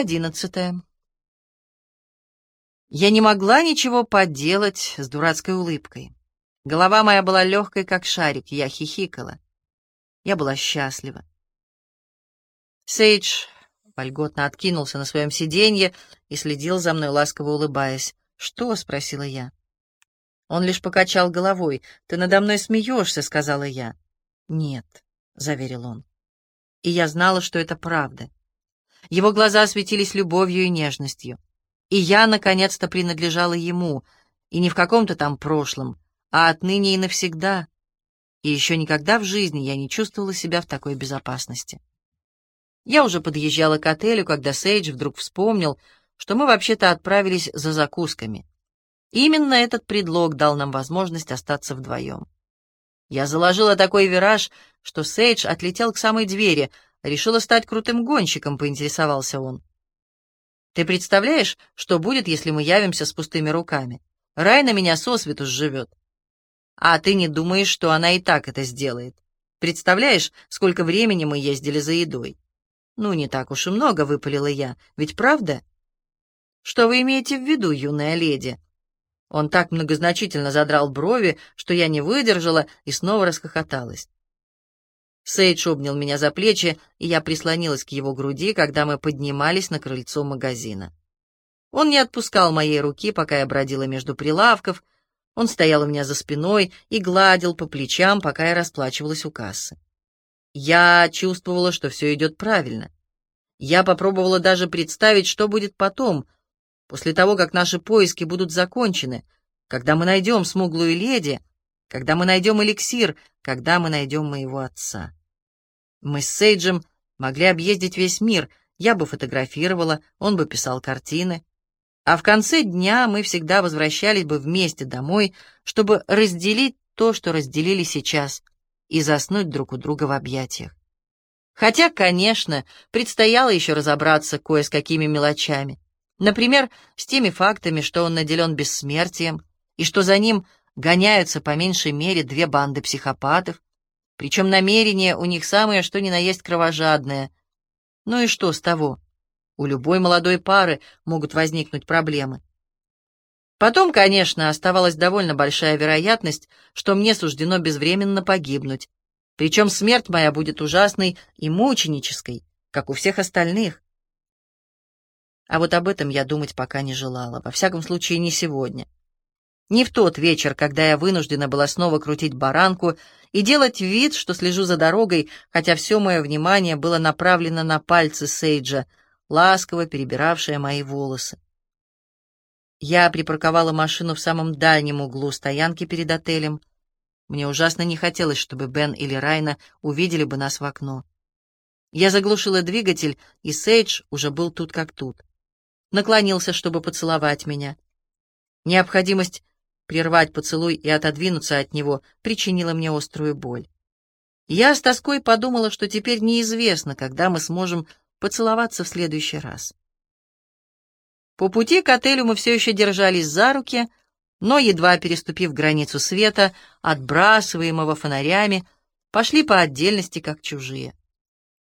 Одиннадцатая. Я не могла ничего поделать с дурацкой улыбкой. Голова моя была легкой, как шарик, я хихикала. Я была счастлива. Сейдж вольготно откинулся на своем сиденье и следил за мной, ласково улыбаясь. «Что?» — спросила я. Он лишь покачал головой. «Ты надо мной смеешься», — сказала я. «Нет», — заверил он. И я знала, что это правда. Его глаза светились любовью и нежностью. И я, наконец-то, принадлежала ему, и не в каком-то там прошлом, а отныне и навсегда. И еще никогда в жизни я не чувствовала себя в такой безопасности. Я уже подъезжала к отелю, когда Сейдж вдруг вспомнил, что мы вообще-то отправились за закусками. Именно этот предлог дал нам возможность остаться вдвоем. Я заложила такой вираж, что Сейдж отлетел к самой двери — Решила стать крутым гонщиком, поинтересовался он. Ты представляешь, что будет, если мы явимся с пустыми руками? Рай на меня сосвету сживет. А ты не думаешь, что она и так это сделает? Представляешь, сколько времени мы ездили за едой? Ну, не так уж и много, выпалила я. Ведь правда? Что вы имеете в виду, юная леди? Он так многозначительно задрал брови, что я не выдержала и снова расхохоталась. Сейдж обнял меня за плечи, и я прислонилась к его груди, когда мы поднимались на крыльцо магазина. Он не отпускал моей руки, пока я бродила между прилавков. Он стоял у меня за спиной и гладил по плечам, пока я расплачивалась у кассы. Я чувствовала, что все идет правильно. Я попробовала даже представить, что будет потом, после того, как наши поиски будут закончены, когда мы найдем смуглую леди, когда мы найдем эликсир, когда мы найдем моего отца. Мы с Сейджем могли объездить весь мир, я бы фотографировала, он бы писал картины. А в конце дня мы всегда возвращались бы вместе домой, чтобы разделить то, что разделили сейчас, и заснуть друг у друга в объятиях. Хотя, конечно, предстояло еще разобраться кое с какими мелочами. Например, с теми фактами, что он наделен бессмертием, и что за ним гоняются по меньшей мере две банды психопатов, причем намерения у них самые, что ни на есть кровожадные. Ну и что с того? У любой молодой пары могут возникнуть проблемы. Потом, конечно, оставалась довольно большая вероятность, что мне суждено безвременно погибнуть. Причем смерть моя будет ужасной и мученической, как у всех остальных. А вот об этом я думать пока не желала, во всяком случае не сегодня. Не в тот вечер, когда я вынуждена была снова крутить баранку и делать вид, что слежу за дорогой, хотя все мое внимание было направлено на пальцы Сейджа, ласково перебиравшие мои волосы. Я припарковала машину в самом дальнем углу стоянки перед отелем. Мне ужасно не хотелось, чтобы Бен или Райна увидели бы нас в окно. Я заглушила двигатель, и Сейдж уже был тут как тут. Наклонился, чтобы поцеловать меня. Необходимость прервать поцелуй и отодвинуться от него причинило мне острую боль. Я с тоской подумала, что теперь неизвестно, когда мы сможем поцеловаться в следующий раз. По пути к отелю мы все еще держались за руки, но, едва переступив границу света, отбрасываемого фонарями, пошли по отдельности, как чужие.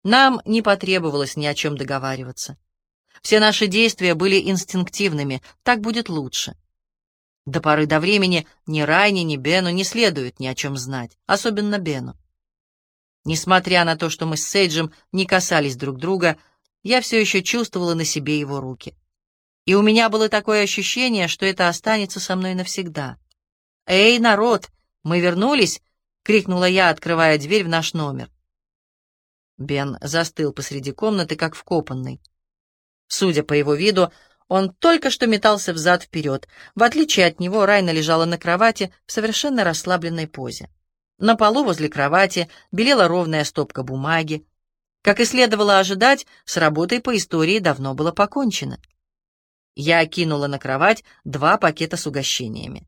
Нам не потребовалось ни о чем договариваться. Все наши действия были инстинктивными, так будет лучше. До поры до времени ни Райне, ни Бену не следует ни о чем знать, особенно Бену. Несмотря на то, что мы с Сейджем не касались друг друга, я все еще чувствовала на себе его руки. И у меня было такое ощущение, что это останется со мной навсегда. «Эй, народ, мы вернулись!» — крикнула я, открывая дверь в наш номер. Бен застыл посреди комнаты, как вкопанный. Судя по его виду, он только что метался взад-вперед. В отличие от него, Райна лежала на кровати в совершенно расслабленной позе. На полу возле кровати белела ровная стопка бумаги. Как и следовало ожидать, с работой по истории давно было покончено. Я кинула на кровать два пакета с угощениями.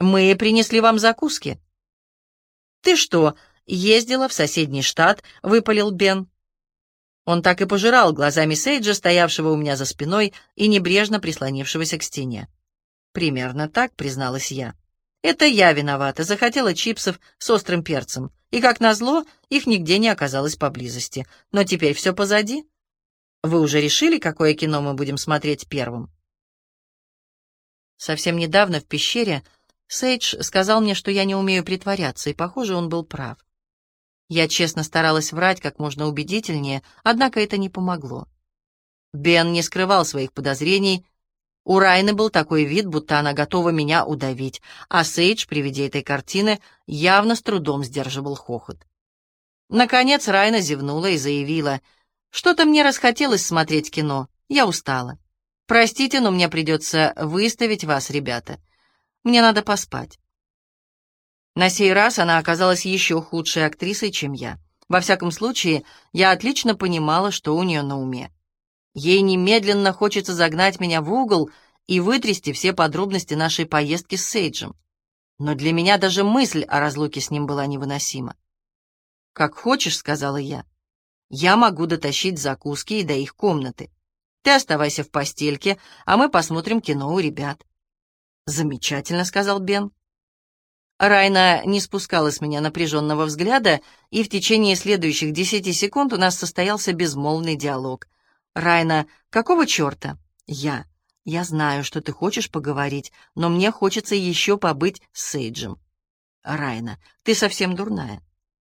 «Мы принесли вам закуски». «Ты что, ездила в соседний штат?» — выпалил Бен. Он так и пожирал глазами Сейджа, стоявшего у меня за спиной и небрежно прислонившегося к стене. «Примерно так», — призналась я. «Это я виновата, захотела чипсов с острым перцем, и, как назло, их нигде не оказалось поблизости. Но теперь все позади». Вы уже решили, какое кино мы будем смотреть первым?» Совсем недавно в пещере Сейдж сказал мне, что я не умею притворяться, и, похоже, он был прав. Я честно старалась врать как можно убедительнее, однако это не помогло. Бен не скрывал своих подозрений. У Райны был такой вид, будто она готова меня удавить, а Сейдж при виде этой картины явно с трудом сдерживал хохот. Наконец Райна зевнула и заявила, «Что-то мне расхотелось смотреть кино, я устала. Простите, но мне придется выставить вас, ребята. Мне надо поспать». На сей раз она оказалась еще худшей актрисой, чем я. Во всяком случае, я отлично понимала, что у нее на уме. Ей немедленно хочется загнать меня в угол и вытрясти все подробности нашей поездки с Сейджем. Но для меня даже мысль о разлуке с ним была невыносима. «Как хочешь», — сказала я. «Я могу дотащить закуски и до их комнаты. Ты оставайся в постельке, а мы посмотрим кино у ребят». «Замечательно», — сказал Бен. Райна не спускала с меня напряженного взгляда, и в течение следующих десяти секунд у нас состоялся безмолвный диалог. «Райна, какого черта?» «Я. Я знаю, что ты хочешь поговорить, но мне хочется еще побыть с Сейджем». «Райна, ты совсем дурная.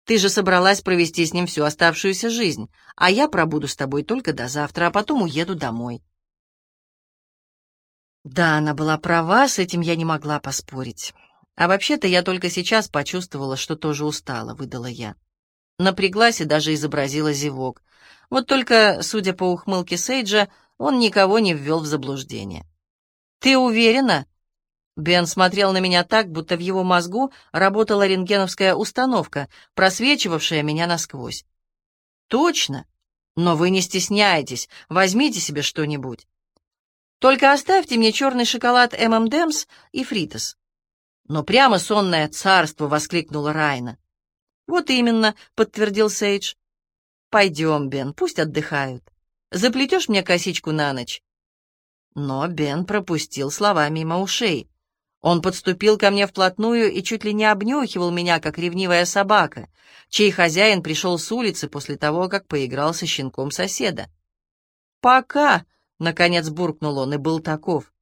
Ты же собралась провести с ним всю оставшуюся жизнь, а я пробуду с тобой только до завтра, а потом уеду домой». Да, она была права, с этим я не могла поспорить. А вообще-то я только сейчас почувствовала, что тоже устала, выдала я. Напряглась и даже изобразила зевок. Вот только, судя по ухмылке Сейджа, он никого не ввел в заблуждение. «Ты уверена?» Бен смотрел на меня так, будто в его мозгу работала рентгеновская установка, просвечивавшая меня насквозь. «Точно. Но вы не стесняйтесь, возьмите себе что-нибудь. Только оставьте мне черный шоколад ММДМС и фритос». «Но прямо сонное царство!» — воскликнула Райна. «Вот именно», — подтвердил Сейдж. «Пойдем, Бен, пусть отдыхают. Заплетешь мне косичку на ночь?» Но Бен пропустил слова мимо ушей. Он подступил ко мне вплотную и чуть ли не обнюхивал меня, как ревнивая собака, чей хозяин пришел с улицы после того, как поиграл со щенком соседа. «Пока!» — наконец буркнул он и был таков.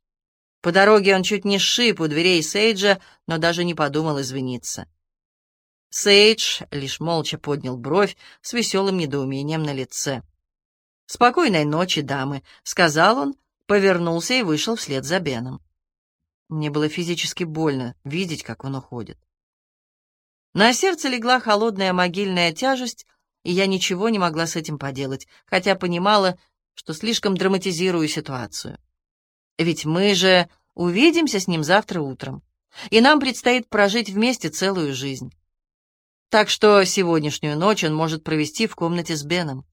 По дороге он чуть не сшиб у дверей Сейджа, но даже не подумал извиниться. Сейдж лишь молча поднял бровь с веселым недоумением на лице. «Спокойной ночи, дамы», — сказал он, повернулся и вышел вслед за Беном. Мне было физически больно видеть, как он уходит. На сердце легла холодная могильная тяжесть, и я ничего не могла с этим поделать, хотя понимала, что слишком драматизирую ситуацию. Ведь мы же увидимся с ним завтра утром, и нам предстоит прожить вместе целую жизнь. Так что сегодняшнюю ночь он может провести в комнате с Беном.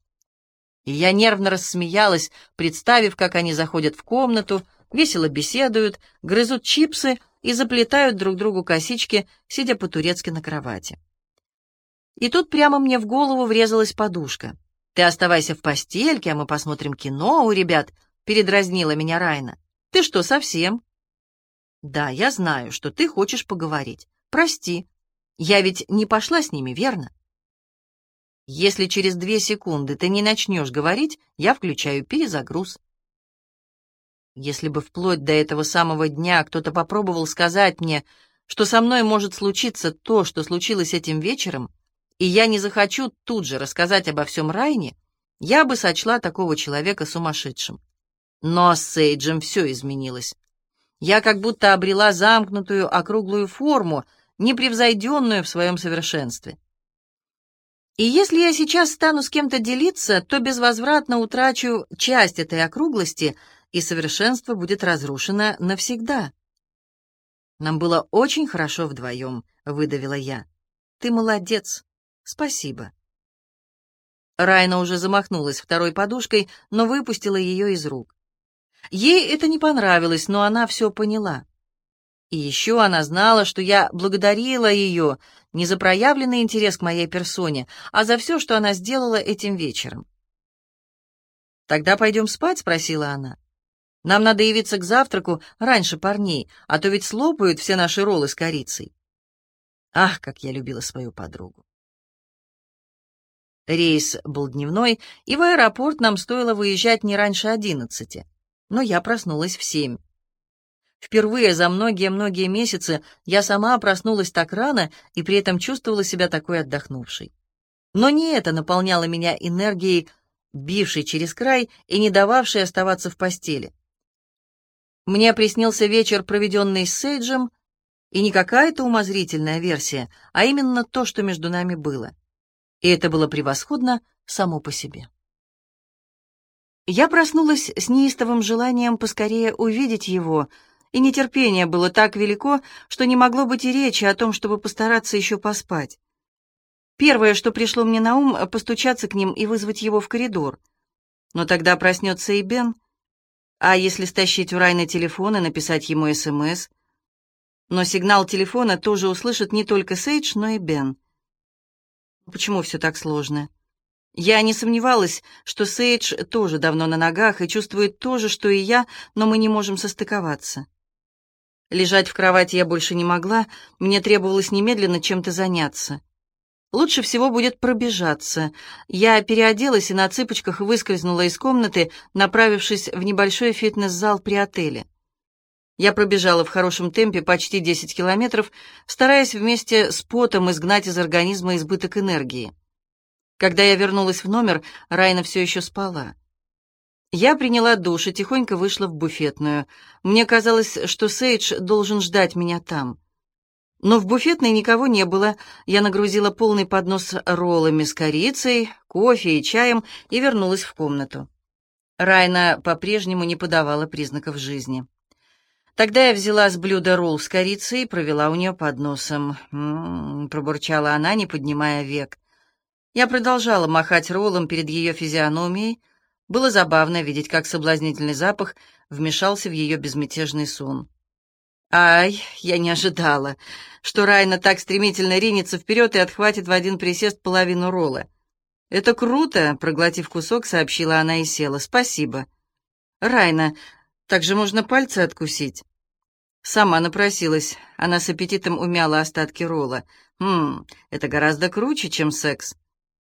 И я нервно рассмеялась, представив, как они заходят в комнату, весело беседуют, грызут чипсы и заплетают друг другу косички, сидя по-турецки на кровати. И тут прямо мне в голову врезалась подушка. «Ты оставайся в постельке, а мы посмотрим кино у ребят», — передразнила меня Райна. «Ты что, совсем?» «Да, я знаю, что ты хочешь поговорить. Прости, я ведь не пошла с ними, верно? Если через две секунды ты не начнешь говорить, я включаю перезагруз. Если бы вплоть до этого самого дня кто-то попробовал сказать мне, что со мной может случиться то, что случилось этим вечером, и я не захочу тут же рассказать обо всем Райне, я бы сочла такого человека сумасшедшим. Но с Сейджем все изменилось. Я как будто обрела замкнутую округлую форму, непревзойденную в своем совершенстве. И если я сейчас стану с кем-то делиться, то безвозвратно утрачу часть этой округлости, и совершенство будет разрушено навсегда. Нам было очень хорошо вдвоем, — выдавила я. Ты молодец. Спасибо. Райна уже замахнулась второй подушкой, но выпустила ее из рук. Ей это не понравилось, но она все поняла. И еще она знала, что я благодарила ее не за проявленный интерес к моей персоне, а за все, что она сделала этим вечером. «Тогда пойдем спать?» — спросила она. «Нам надо явиться к завтраку раньше парней, а то ведь слопают все наши роллы с корицей». Ах, как я любила свою подругу! Рейс был дневной, и в аэропорт нам стоило выезжать не раньше одиннадцати. Но я проснулась в семь. Впервые за многие-многие месяцы я сама проснулась так рано и при этом чувствовала себя такой отдохнувшей. Но не это наполняло меня энергией, бившей через край и не дававшей оставаться в постели. Мне приснился вечер, проведенный с Сейджем, и не какая-то умозрительная версия, а именно то, что между нами было. И это было превосходно само по себе. Я проснулась с неистовым желанием поскорее увидеть его, и нетерпение было так велико, что не могло быть и речи о том, чтобы постараться еще поспать. Первое, что пришло мне на ум, постучаться к ним и вызвать его в коридор. Но тогда проснется и Бен. А если стащить у Райна телефон и написать ему СМС? Но сигнал телефона тоже услышит не только Сейдж, но и Бен. Почему все так сложно? Я не сомневалась, что Сейдж тоже давно на ногах и чувствует то же, что и я, но мы не можем состыковаться. Лежать в кровати я больше не могла, мне требовалось немедленно чем-то заняться. Лучше всего будет пробежаться. Я переоделась и на цыпочках выскользнула из комнаты, направившись в небольшой фитнес-зал при отеле. Я пробежала в хорошем темпе почти 10 километров, стараясь вместе с потом изгнать из организма избыток энергии. Когда я вернулась в номер, Райна все еще спала. Я приняла душ и тихонько вышла в буфетную. Мне казалось, что Сейдж должен ждать меня там. Но в буфетной никого не было. Я нагрузила полный поднос роллами с корицей, кофе и чаем и вернулась в комнату. Райна по-прежнему не подавала признаков жизни. Тогда я взяла с блюда ролл с корицей и провела у нее под носом. «М -м -м", пробурчала она, не поднимая век. Я продолжала махать роллом перед ее физиономией. Было забавно видеть, как соблазнительный запах вмешался в ее безмятежный сон. Ай, я не ожидала, что Райна так стремительно ринется вперед и отхватит в один присест половину ролла. «Это круто!» — проглотив кусок, сообщила она и села. «Спасибо». «Райна, так же можно пальцы откусить». Сама напросилась. Она с аппетитом умяла остатки ролла. «Хм, это гораздо круче, чем секс».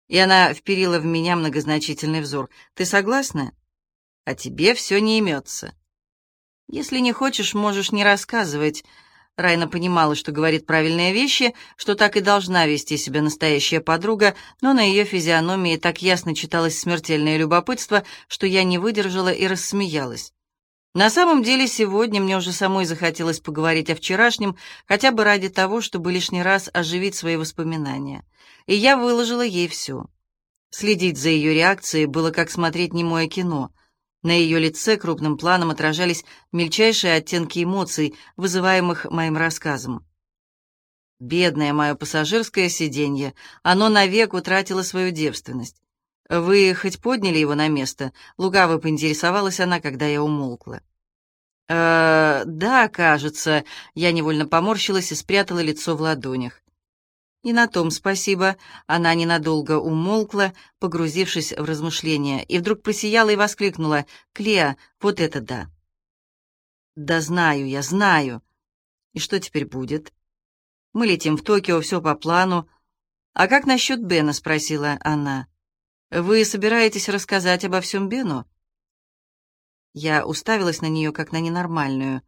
И она вперила в меня многозначительный взор. «Ты согласна?» «А тебе все не имется». «Если не хочешь, можешь не рассказывать». Райна понимала, что говорит правильные вещи, что так и должна вести себя настоящая подруга, но на ее физиономии так ясно читалось смертельное любопытство, что я не выдержала и рассмеялась. На самом деле, сегодня мне уже самой захотелось поговорить о вчерашнем, хотя бы ради того, чтобы лишний раз оживить свои воспоминания. И я выложила ей все. Следить за ее реакцией было как смотреть немое кино. На ее лице крупным планом отражались мельчайшие оттенки эмоций, вызываемых моим рассказом. Бедное мое пассажирское сиденье, оно навек утратило свою девственность. «Вы хоть подняли его на место?» — лукаво поинтересовалась она, когда я умолкла. «Э, да, кажется». Я невольно поморщилась и спрятала лицо в ладонях. «И на том спасибо». Она ненадолго умолкла, погрузившись в размышления, и вдруг просияла и воскликнула. «Клеа, вот это да!» «Да знаю, я знаю. И что теперь будет?» «Мы летим в Токио, все по плану». «А как насчет Бена?» — спросила она. «Вы собираетесь рассказать обо всем Бену?» Я уставилась на нее, как на ненормальную.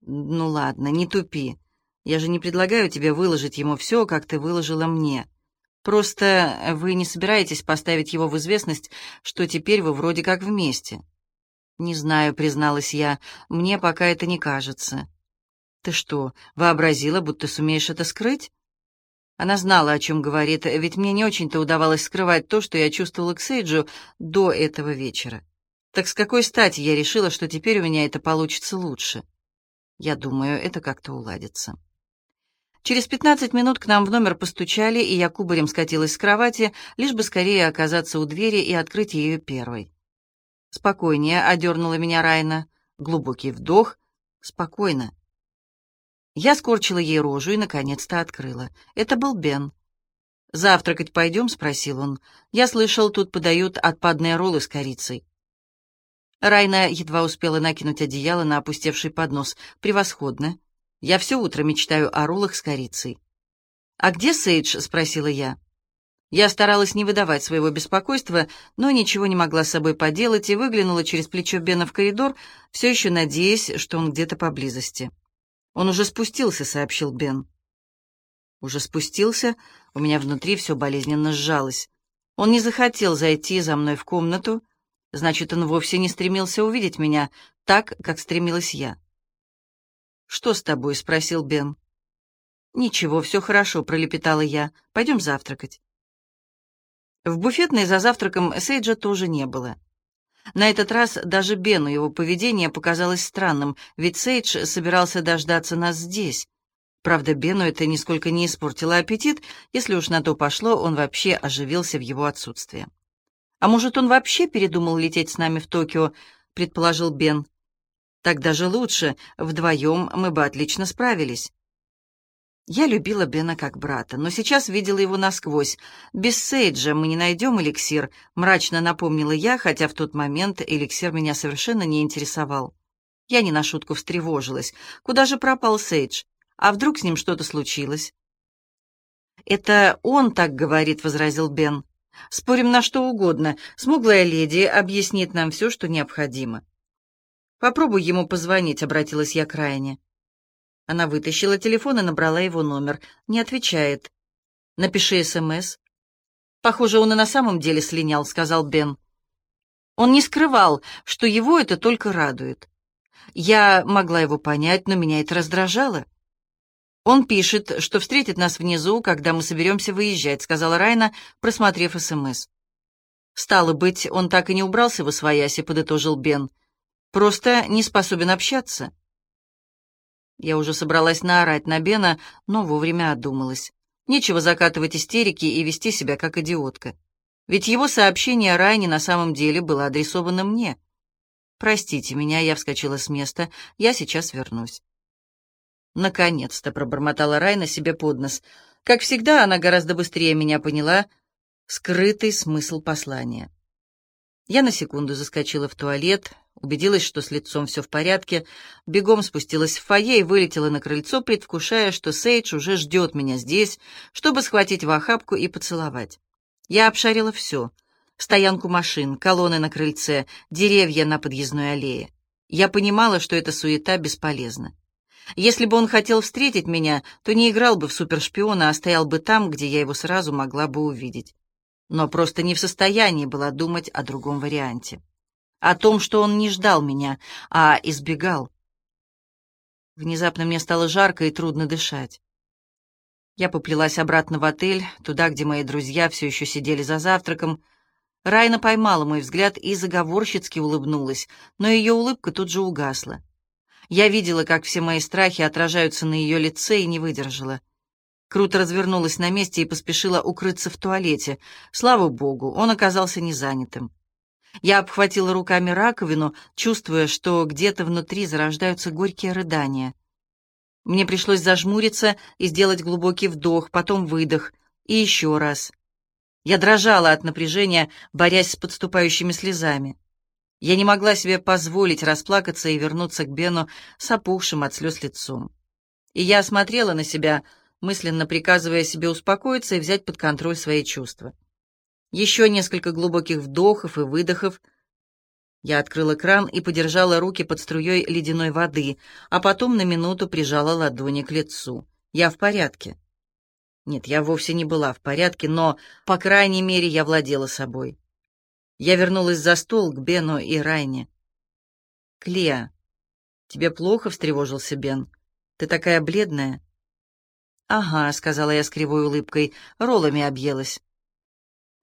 «Ну ладно, не тупи. Я же не предлагаю тебе выложить ему все, как ты выложила мне. Просто вы не собираетесь поставить его в известность, что теперь вы вроде как вместе». «Не знаю», — призналась я, — «мне пока это не кажется». «Ты что, вообразила, будто сумеешь это скрыть?» Она знала, о чем говорит, ведь мне не очень-то удавалось скрывать то, что я чувствовала к Сейджу до этого вечера. Так с какой стати я решила, что теперь у меня это получится лучше? Я думаю, это как-то уладится. Через пятнадцать минут к нам в номер постучали, и я кубарем скатилась с кровати, лишь бы скорее оказаться у двери и открыть ее первой. «Спокойнее», — одернула меня Райна. Глубокий вдох. «Спокойно». Я скорчила ей рожу и, наконец-то, открыла. Это был Бен. «Завтракать пойдем?» — спросил он. «Я слышал, тут подают отпадные роллы с корицей». Райна едва успела накинуть одеяло на опустевший поднос. «Превосходно. Я все утро мечтаю о роллах с корицей». «А где Сейдж?» — спросила я. Я старалась не выдавать своего беспокойства, но ничего не могла с собой поделать и выглянула через плечо Бена в коридор, все еще надеясь, что он где-то поблизости. «Он уже спустился», — сообщил Бен. «Уже спустился?» У меня внутри все болезненно сжалось. Он не захотел зайти за мной в комнату, значит, он вовсе не стремился увидеть меня так, как стремилась я. «Что с тобой?» — спросил Бен. «Ничего, все хорошо», — пролепетала я. «Пойдем завтракать». В буфетной за завтраком Сейджа тоже не было. На этот раз даже Бену его поведение показалось странным, ведь Сейдж собирался дождаться нас здесь. Правда, Бену это нисколько не испортило аппетит, если уж на то пошло, он вообще оживился в его отсутствие. «А может, он вообще передумал лететь с нами в Токио?» — предположил Бен. «Так даже лучше, вдвоем мы бы отлично справились». Я любила Бена как брата, но сейчас видела его насквозь. «Без Сейджа мы не найдем эликсир», — мрачно напомнила я, хотя в тот момент эликсир меня совершенно не интересовал. Я не на шутку встревожилась. Куда же пропал Сейдж? А вдруг с ним что-то случилось? «Это он так говорит», — возразил Бен. «Спорим на что угодно. Смуглая леди объяснит нам все, что необходимо». «Попробуй ему позвонить», — обратилась я к Райне. Она вытащила телефон и набрала его номер. Не отвечает. «Напиши СМС». «Похоже, он и на самом деле слинял», — сказал Бен. Он не скрывал, что его это только радует. Я могла его понять, но меня это раздражало. «Он пишет, что встретит нас внизу, когда мы соберемся выезжать», — сказала Райна, просмотрев СМС. «Стало быть, он так и не убрался в освояси», — подытожил Бен. «Просто не способен общаться». Я уже собралась наорать на Бена, но вовремя одумалась. Нечего закатывать истерики и вести себя как идиотка. Ведь его сообщение Райне на самом деле было адресовано мне. «Простите меня», — я вскочила с места, — «я сейчас вернусь». «Наконец-то», — пробормотала Райна себе под нос. Как всегда, она гораздо быстрее меня поняла скрытый смысл послания. Я на секунду заскочила в туалет, убедилась, что с лицом все в порядке, бегом спустилась в фойе и вылетела на крыльцо, предвкушая, что Сейдж уже ждет меня здесь, чтобы схватить в охапку и поцеловать. Я обшарила все — стоянку машин, колонны на крыльце, деревья на подъездной аллее. Я понимала, что эта суета бесполезна. Если бы он хотел встретить меня, то не играл бы в супершпиона, а стоял бы там, где я его сразу могла бы увидеть. Но просто не в состоянии была думать о другом варианте о том, что он не ждал меня, а избегал. Внезапно мне стало жарко и трудно дышать. Я поплелась обратно в отель, туда, где мои друзья все еще сидели за завтраком. Райна поймала мой взгляд и заговорщицки улыбнулась, но ее улыбка тут же угасла. Я видела, как все мои страхи отражаются на ее лице и не выдержала. Круто развернулась на месте и поспешила укрыться в туалете. Слава богу, он оказался незанятым. Я обхватила руками раковину, чувствуя, что где-то внутри зарождаются горькие рыдания. Мне пришлось зажмуриться и сделать глубокий вдох, потом выдох, и еще раз. Я дрожала от напряжения, борясь с подступающими слезами. Я не могла себе позволить расплакаться и вернуться к Бену с опухшим от слез лицом. И я осмотрела на себя, мысленно приказывая себе успокоиться и взять под контроль свои чувства. Еще несколько глубоких вдохов и выдохов. Я открыла кран и подержала руки под струей ледяной воды, а потом на минуту прижала ладони к лицу. Я в порядке. Нет, я вовсе не была в порядке, но, по крайней мере, я владела собой. Я вернулась за стол к Бену и Райне. «Клеа, тебе плохо?» — встревожился Бен. «Ты такая бледная». «Ага», — сказала я с кривой улыбкой, — «роллами объелась».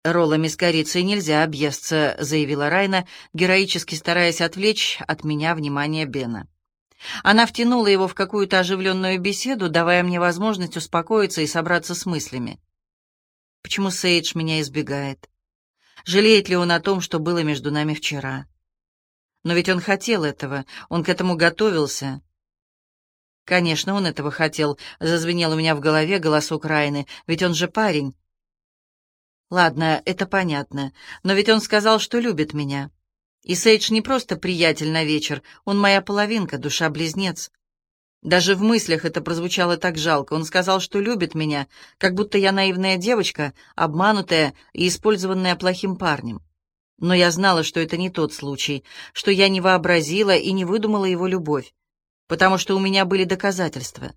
«Роллами с корицей нельзя объесться», — заявила Райна, героически стараясь отвлечь от меня внимание Бена. Она втянула его в какую-то оживленную беседу, давая мне возможность успокоиться и собраться с мыслями. Почему Сейдж меня избегает? Жалеет ли он о том, что было между нами вчера? Но ведь он хотел этого, он к этому готовился. Конечно, он этого хотел, зазвенел у меня в голове голосок Райны, ведь он же парень. Ладно, это понятно, но ведь он сказал, что любит меня. И Сейдж не просто приятель на вечер, он моя половинка, душа-близнец. Даже в мыслях это прозвучало так жалко. Он сказал, что любит меня, как будто я наивная девочка, обманутая и использованная плохим парнем. Но я знала, что это не тот случай, что я не вообразила и не выдумала его любовь, потому что у меня были доказательства.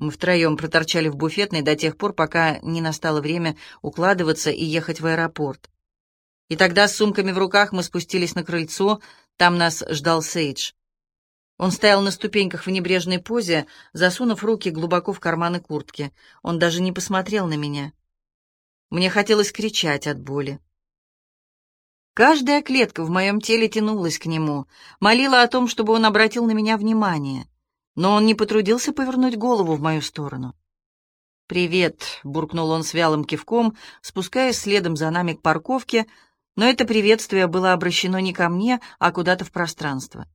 Мы втроем проторчали в буфетной до тех пор, пока не настало время укладываться и ехать в аэропорт. И тогда с сумками в руках мы спустились на крыльцо, там нас ждал Сейдж. Он стоял на ступеньках в небрежной позе, засунув руки глубоко в карманы куртки. Он даже не посмотрел на меня. Мне хотелось кричать от боли. Каждая клетка в моем теле тянулась к нему, молила о том, чтобы он обратил на меня внимание. Но он не потрудился повернуть голову в мою сторону. «Привет», — буркнул он с вялым кивком, спускаясь следом за нами к парковке, но это приветствие было обращено не ко мне, а куда-то в пространство.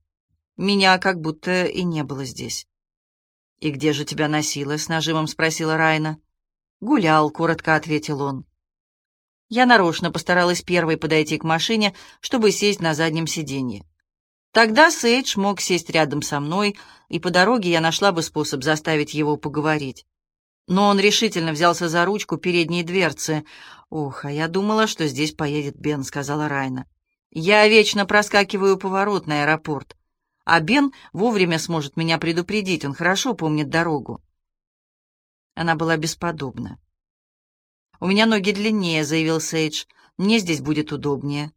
Меня как будто и не было здесь. «И где же тебя носило?» — с нажимом спросила Райна. «Гулял», — коротко ответил он. Я нарочно постаралась первой подойти к машине, чтобы сесть на заднем сиденье. Тогда Сейдж мог сесть рядом со мной, и по дороге я нашла бы способ заставить его поговорить. Но он решительно взялся за ручку передней дверцы. «Ох, а я думала, что здесь поедет Бен», — сказала Райна. «Я вечно проскакиваю поворот на аэропорт. А Бен вовремя сможет меня предупредить, он хорошо помнит дорогу. Она была бесподобна. «У меня ноги длиннее», — заявил Сейдж. «Мне здесь будет удобнее».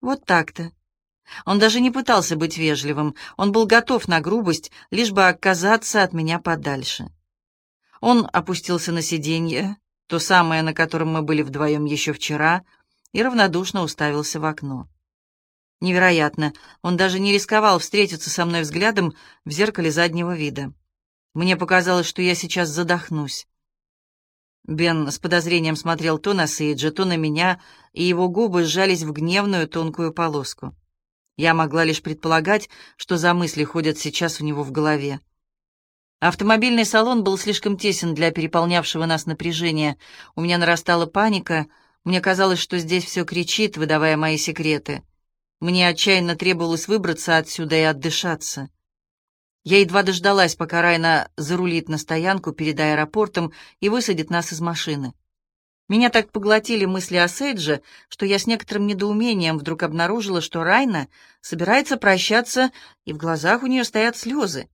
«Вот так-то». Он даже не пытался быть вежливым, он был готов на грубость, лишь бы оказаться от меня подальше. Он опустился на сиденье, то самое, на котором мы были вдвоем еще вчера, и равнодушно уставился в окно. Невероятно, он даже не рисковал встретиться со мной взглядом в зеркале заднего вида. Мне показалось, что я сейчас задохнусь. Бен с подозрением смотрел то на Сейджа, то на меня, и его губы сжались в гневную тонкую полоску. Я могла лишь предполагать, что за мысли ходят сейчас у него в голове. Автомобильный салон был слишком тесен для переполнявшего нас напряжения. У меня нарастала паника. Мне казалось, что здесь все кричит, выдавая мои секреты. Мне отчаянно требовалось выбраться отсюда и отдышаться. Я едва дождалась, пока Райна зарулит на стоянку перед аэропортом и высадит нас из машины. Меня так поглотили мысли о Сейдже, что я с некоторым недоумением вдруг обнаружила, что Райна собирается прощаться, и в глазах у нее стоят слезы.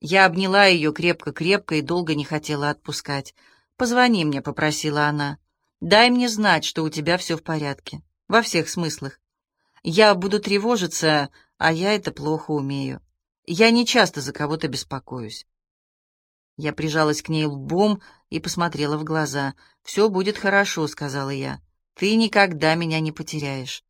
Я обняла ее крепко-крепко и долго не хотела отпускать. «Позвони мне», — попросила она. «Дай мне знать, что у тебя все в порядке. Во всех смыслах. Я буду тревожиться, а я это плохо умею. Я не часто за кого-то беспокоюсь. Я прижалась к ней лбом и посмотрела в глаза. «Все будет хорошо», — сказала я. «Ты никогда меня не потеряешь».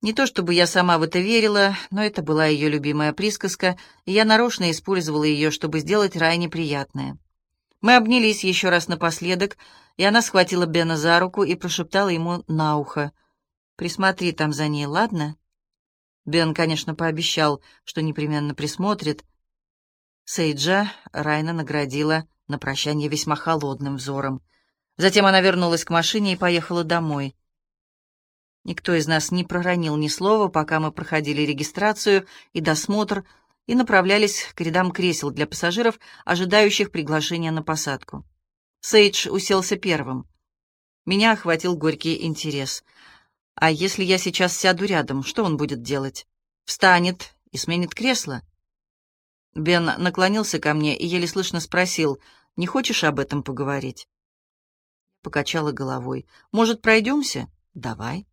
Не то чтобы я сама в это верила, но это была ее любимая присказка, и я нарочно использовала ее, чтобы сделать Рай неприятное. Мы обнялись еще раз напоследок, и она схватила Бена за руку и прошептала ему на ухо. Присмотри там за ней, ладно?» Бен, конечно, пообещал, что непременно присмотрит. Сейджа Райна наградила на прощание весьма холодным взором. Затем она вернулась к машине и поехала домой. Никто из нас не проронил ни слова, пока мы проходили регистрацию и досмотр и направлялись к рядам кресел для пассажиров, ожидающих приглашения на посадку. Сейдж уселся первым. Меня охватил горький интерес — а если я сейчас сяду рядом, что он будет делать? Встанет и сменит кресло? Бен наклонился ко мне и еле слышно спросил, «Не хочешь об этом поговорить?» Покачала головой. «Может, пройдемся?» «Давай».